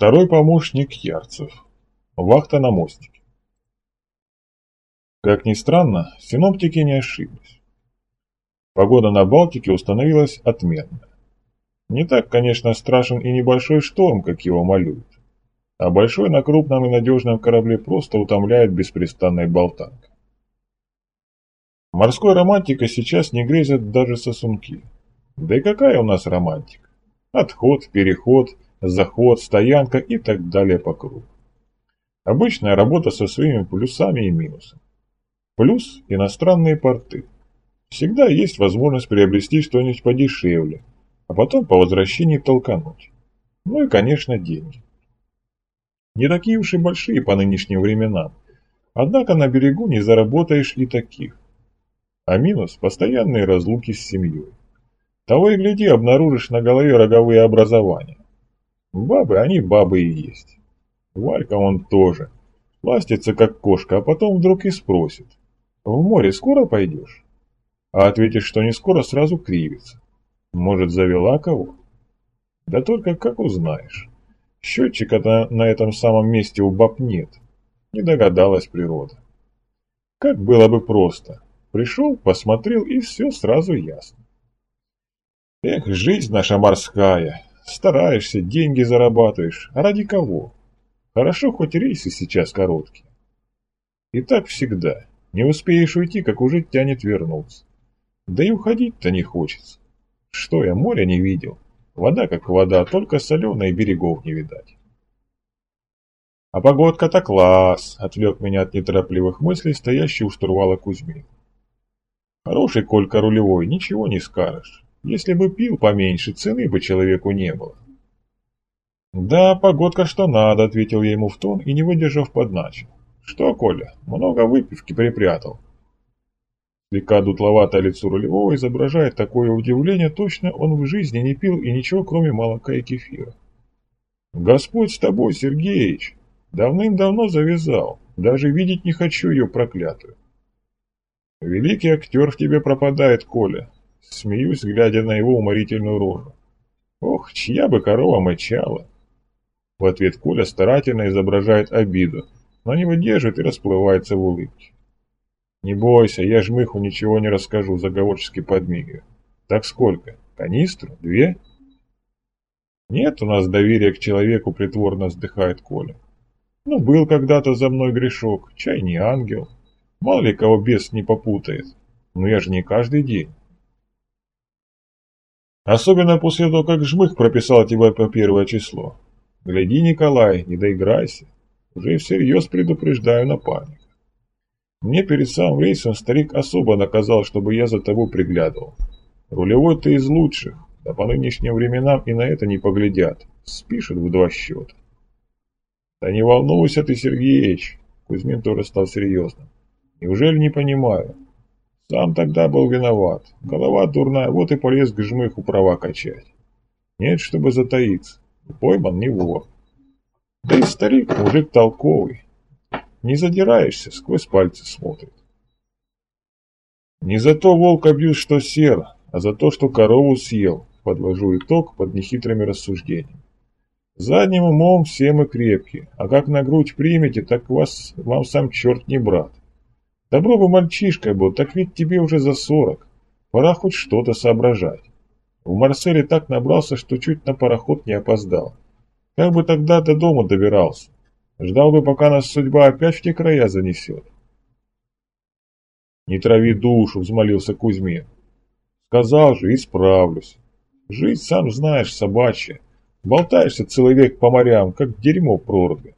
Второй помощник Ярцев. Вахта на мостике. Как ни странно, синоптики не ошиблись. Погода на Балтике установилась отменная. Не так, конечно, страшен и небольшой шторм, как его малюют. А большой на крупном и надежном корабле просто утомляет беспрестанной болтанкой. Морской романтикой сейчас не грезят даже сосунки. Да и какая у нас романтика? Отход, переход – заход, стоянка и так далее по кругу. Обычная работа со своими плюсами и минусами. Плюс – иностранные порты. Всегда есть возможность приобрести что-нибудь подешевле, а потом по возвращении толкануть. Ну и, конечно, деньги. Не такие уж и большие по нынешним временам, однако на берегу не заработаешь и таких. А минус – постоянные разлуки с семьей. Того и гляди, обнаружишь на голове роговые образования. Бабы, они бабы и есть. Валька он тоже. Ластится, как кошка, а потом вдруг и спросит. В море скоро пойдешь? А ответишь, что не скоро, сразу кривится. Может, завела кого? Да только как узнаешь. Счетчика на, на этом самом месте у баб нет. Не догадалась природа. Как было бы просто. Пришел, посмотрел, и все сразу ясно. Эх, жизнь наша морская, Стараешься, деньги зарабатываешь. А ради кого? Хорошо, хоть рейсы сейчас короткие. И так всегда. Не успеешь уйти, как уже тянет вернуться. Да и уходить-то не хочется. Что я, моря не видел. Вода как вода, только соленая и берегов не видать. А погодка-то класс, отвлек меня от неторопливых мыслей, стоящий у штурвала Кузьмин. Хороший Колька рулевой, ничего не скажешь. Если бы пил поменьше, цены бы человеку не было. «Да, погодка что надо», — ответил я ему в тон и, не выдержав, подначил. «Что, Коля, много выпивки припрятал?» Слегка дутловатое лицо рулевого изображает такое удивление, точно он в жизни не пил и ничего, кроме молока и кефира. «Господь с тобой, Сергеич! Давным-давно завязал, даже видеть не хочу ее проклятую». «Великий актер в тебе пропадает, Коля, Смеюсь, глядя на его уморительную рожу. Ох, чья бы корова мычала. В ответ Коля старательно изображает обиду, но не выдержит и расплывается в улыбке. «Не бойся, я жмыху ничего не расскажу», заговорчески подмигиваю. «Так сколько? Канистру? Две?» «Нет у нас доверия к человеку», притворно вздыхает Коля. «Ну, был когда-то за мной грешок, чай не ангел. Мало ли кого бес не попутает. Но я же не каждый день». Особенно после того, как Жмых прописал тебя по первое число. Гляди, Николай, не доиграйся. Уже всерьез предупреждаю напарника. Мне перед самым рейсом старик особо наказал, чтобы я за тобой приглядывал. Рулевой ты из лучших, да по нынешним временам и на это не поглядят. Спишут в два счета. Да не волнуйся ты, Сергеич. Кузьмин тоже стал серьезным. Неужели не понимаю? Сам тогда был виноват. Голова дурная, вот и полез к жмыху права качать. Нет, чтобы затаиться. Пойман не вор. Да и старик мужик толковый. Не задираешься, сквозь пальцы смотрит. Не за то волка бьют, что сер, а за то, что корову съел, подвожу итог под нехитрыми рассуждениями. Задним умом все мы крепкие, а как на грудь примете, так вас, вам сам черт не брат. Добро бы мальчишкой был, так ведь тебе уже за сорок. Пора хоть что-то соображать. В Марселе так набрался, что чуть на пароход не опоздал. Как бы тогда до дома добирался? Ждал бы, пока нас судьба опять в те края занесет. «Не трави душу», — взмолился Кузьмин. «Сказал же, исправлюсь. Жизнь, сам знаешь, собачья. Болтаешься целый век по морям, как дерьмо в проруби.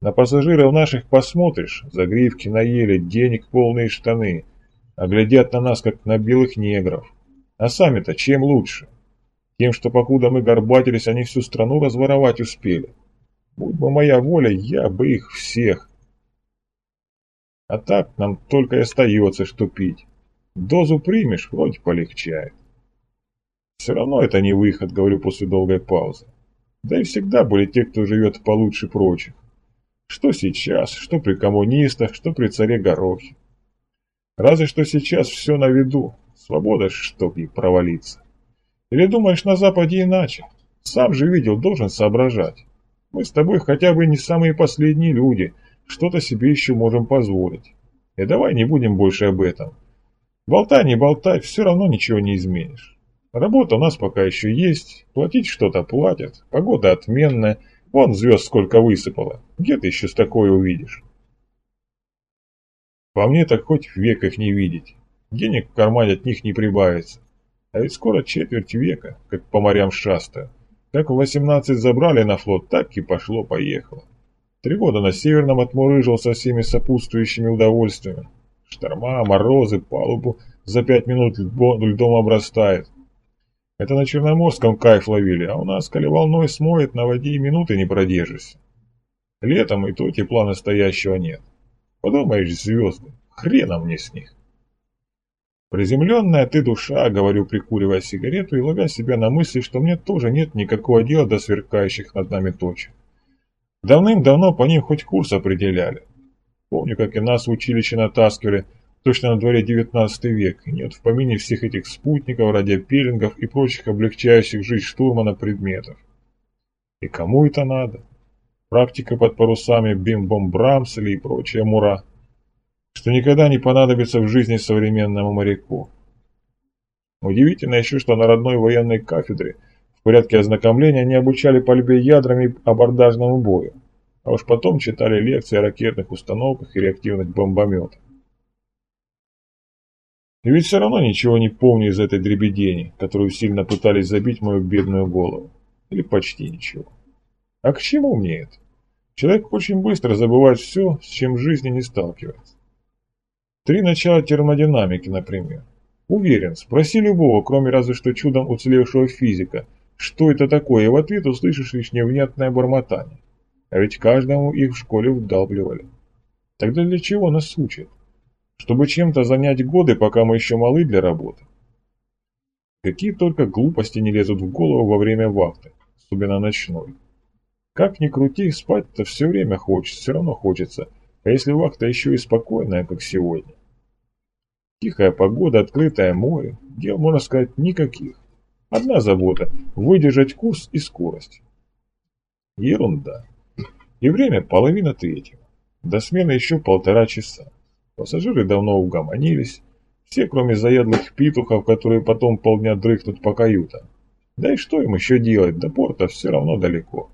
На пассажиров наших посмотришь, загривки наели, денег полные штаны, а глядят на нас, как на белых негров. А сами-то чем лучше? Тем, что покуда мы горбатились, они всю страну разворовать успели. Будь бы моя воля, я бы их всех. А так нам только и остается, что пить. Дозу примешь, вроде полегчает. Все равно это не выход, говорю после долгой паузы. Да и всегда были те, кто живет получше прочих. Что сейчас, что при коммунистах, что при царе Горохе. Разве что сейчас все на виду. Свобода, чтоб ей провалиться. Или думаешь, на Западе иначе? Сам же видел, должен соображать. Мы с тобой хотя бы не самые последние люди, что-то себе еще можем позволить. И давай не будем больше об этом. Болтай, не болтай, все равно ничего не изменишь. Работа у нас пока еще есть, платить что-то платят, погода отменная, вон звезд сколько высыпало, где ты еще с такое увидишь? По мне так хоть век их не видеть, денег в кармане от них не прибавится. А ведь скоро четверть века, как по морям шастаю. Как в 18 забрали на флот, так и пошло-поехало. Три года на Северном отмурыжил со всеми сопутствующими удовольствиями. Шторма, морозы, палубу за пять минут льдом обрастает. Это на Черноморском кайф ловили, а у нас, коли волной смоет, на воде и минуты не продержишься. Летом и то тепла настоящего нет. Подумаешь, звезды, хрена мне с них. Приземленная ты душа, говорю, прикуривая сигарету и ловя себя на мысли, что мне тоже нет никакого дела до сверкающих над нами точек. Давным-давно по ним хоть курс определяли. Помню, как и нас в училище натаскивали, точно на дворе 19 век, и нет в помине всех этих спутников, радиопеллингов и прочих облегчающих жизнь штурмана предметов. И кому это надо? Практика под парусами бим-бом-брамсли и прочая мура – что никогда не понадобится в жизни современному моряку. Удивительно еще, что на родной военной кафедре в порядке ознакомления не обучали пальбе ядрами и абордажному бою, а уж потом читали лекции о ракетных установках и реактивных бомбометах. И ведь все равно ничего не помню из этой дребедени, которую сильно пытались забить мою бедную голову. Или почти ничего. А к чему мне это? Человек очень быстро забывает все, с чем в жизни не сталкивается. Три начала термодинамики, например. Уверен, спроси любого, кроме разве что чудом уцелевшего физика, что это такое, и в ответ услышишь лишь невнятное бормотание. А ведь каждому их в школе вдалбливали. Тогда для чего нас учат? Чтобы чем-то занять годы, пока мы еще малы для работы. Какие только глупости не лезут в голову во время вахты, особенно ночной. Как ни крути, спать-то все время хочется, все равно хочется, а если вахта еще и спокойная, как сегодня? Тихая погода, открытое море, дел, можно сказать, никаких. Одна забота – выдержать курс и скорость. Ерунда. И время половина третьего. До смены еще полтора часа. Пассажиры давно угомонились. Все, кроме заядлых петухов, которые потом полдня дрыхнут по каютам. Да и что им еще делать, до порта все равно далеко.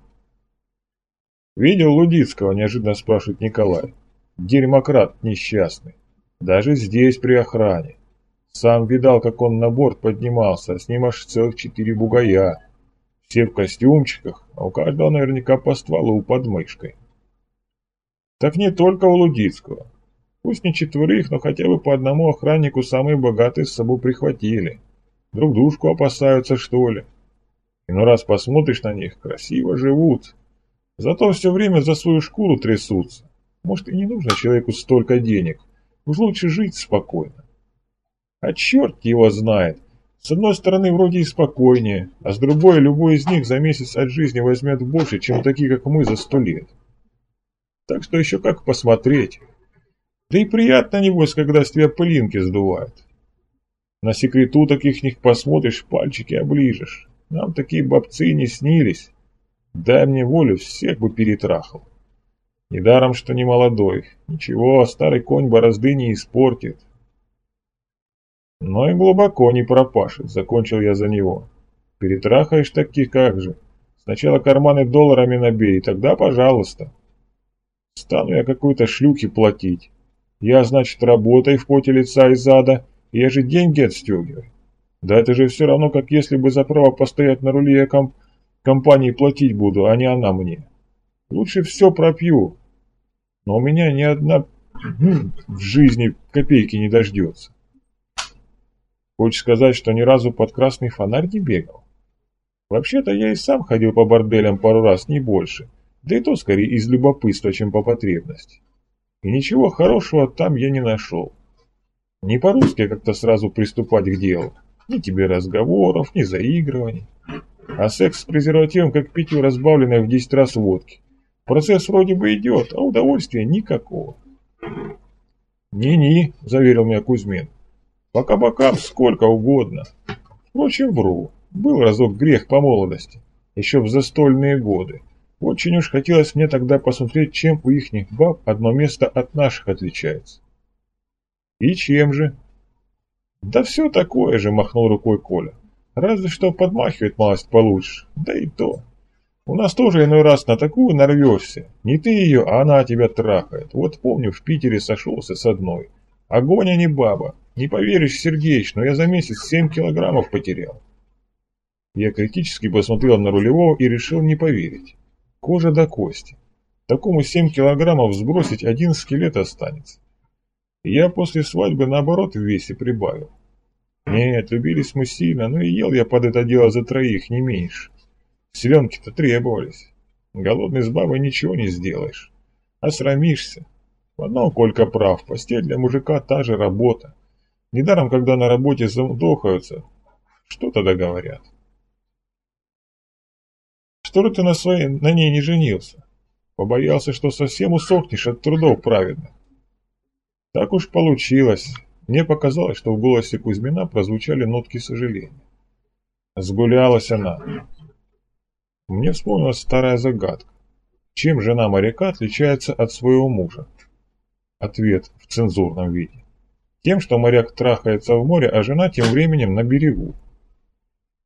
«Видел Лудицкого?» – неожиданно спрашивает Николай. Дерьмократ несчастный. Даже здесь при охране. Сам видал, как он на борт поднимался, с ним аж целых четыре бугая. Все в костюмчиках, а у каждого наверняка по стволу под мышкой. Так не только у Лудицкого. Пусть не четверых, но хотя бы по одному охраннику самые богатые с собой прихватили. Друг дружку опасаются, что ли. И ну раз посмотришь на них, красиво живут. Зато все время за свою шкуру трясутся. Может и не нужно человеку столько денег. Уж лучше жить спокойно. А черт его знает. С одной стороны вроде и спокойнее, а с другой любой из них за месяц от жизни возьмет больше, чем такие, как мы, за сто лет. Так что еще как посмотреть. Да и приятно, небось, когда с тебя пылинки сдувают. На секрету таких них посмотришь, пальчики оближешь. Нам такие бабцы не снились. Дай мне волю, всех бы перетрахал. Недаром, что не молодой. Ничего, старый конь борозды не испортит. Но и глубоко не пропашет, закончил я за него. Перетрахаешь таких как же. Сначала карманы долларами набей, тогда пожалуйста. Стану я какой-то шлюхи платить. Я, значит, работай в поте лица и зада, я же деньги отстегиваю. Да это же все равно, как если бы за право постоять на руле я комп компании платить буду, а не она мне. Лучше все пропью, но у меня ни одна в жизни копейки не дождется. Хочешь сказать, что ни разу под красный фонарь не бегал? Вообще-то я и сам ходил по борделям пару раз, не больше. Да и то скорее из любопытства, чем по потребности. И ничего хорошего там я не нашел. Не по-русски как-то сразу приступать к делу. Ни тебе разговоров, ни заигрываний. А секс с презервативом, как питью разбавленной в 10 раз водки. Процесс вроде бы идет, а удовольствия никакого. «Не-не», — заверил меня Кузьмин. «По кабакам сколько угодно. Впрочем, вру. Был разок грех по молодости, еще в застольные годы. Очень уж хотелось мне тогда посмотреть, чем у ихних баб одно место от наших отличается. И чем же? Да все такое же, махнул рукой Коля. Разве что подмахивает малость получше, да и то. У нас тоже иной раз на такую нарвешься. Не ты ее, а она тебя трахает. Вот помню, в Питере сошелся с одной. Огонь, а не баба. Не поверишь, Сергеич, но я за месяц семь килограммов потерял. Я критически посмотрел на рулевого и решил не поверить. Кожа до кости. Такому семь килограммов сбросить один скелет останется. Я после свадьбы наоборот в весе прибавил. Нет, любились мы сильно, но и ел я под это дело за троих, не меньше. Селенки-то требовались. Голодный с бабой ничего не сделаешь. А срамишься. В одном Колька прав, постель для мужика та же работа. Недаром, когда на работе задохаются, что тогда говорят? Же ты на, своей, на ней не женился? Побоялся, что совсем усохнешь от трудов праведных. Так уж получилось. Мне показалось, что в голосе Кузьмина прозвучали нотки сожаления. Сгулялась она. Мне вспомнилась старая загадка. Чем жена моряка отличается от своего мужа? Ответ в цензурном виде. Тем, что моряк трахается в море, а жена тем временем на берегу.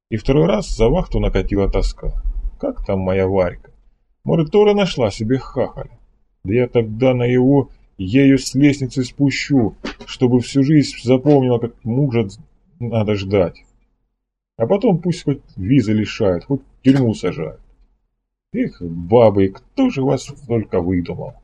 И второй раз за вахту накатила тоска. Как там моя Варька? Может, Тора нашла себе хахаля? Да я тогда на его ею с лестницы спущу, чтобы всю жизнь запомнила, как мужа надо ждать. А потом пусть хоть визы лишают, хоть тюрьму сажают. Эх, бабы, кто же вас только выдумал?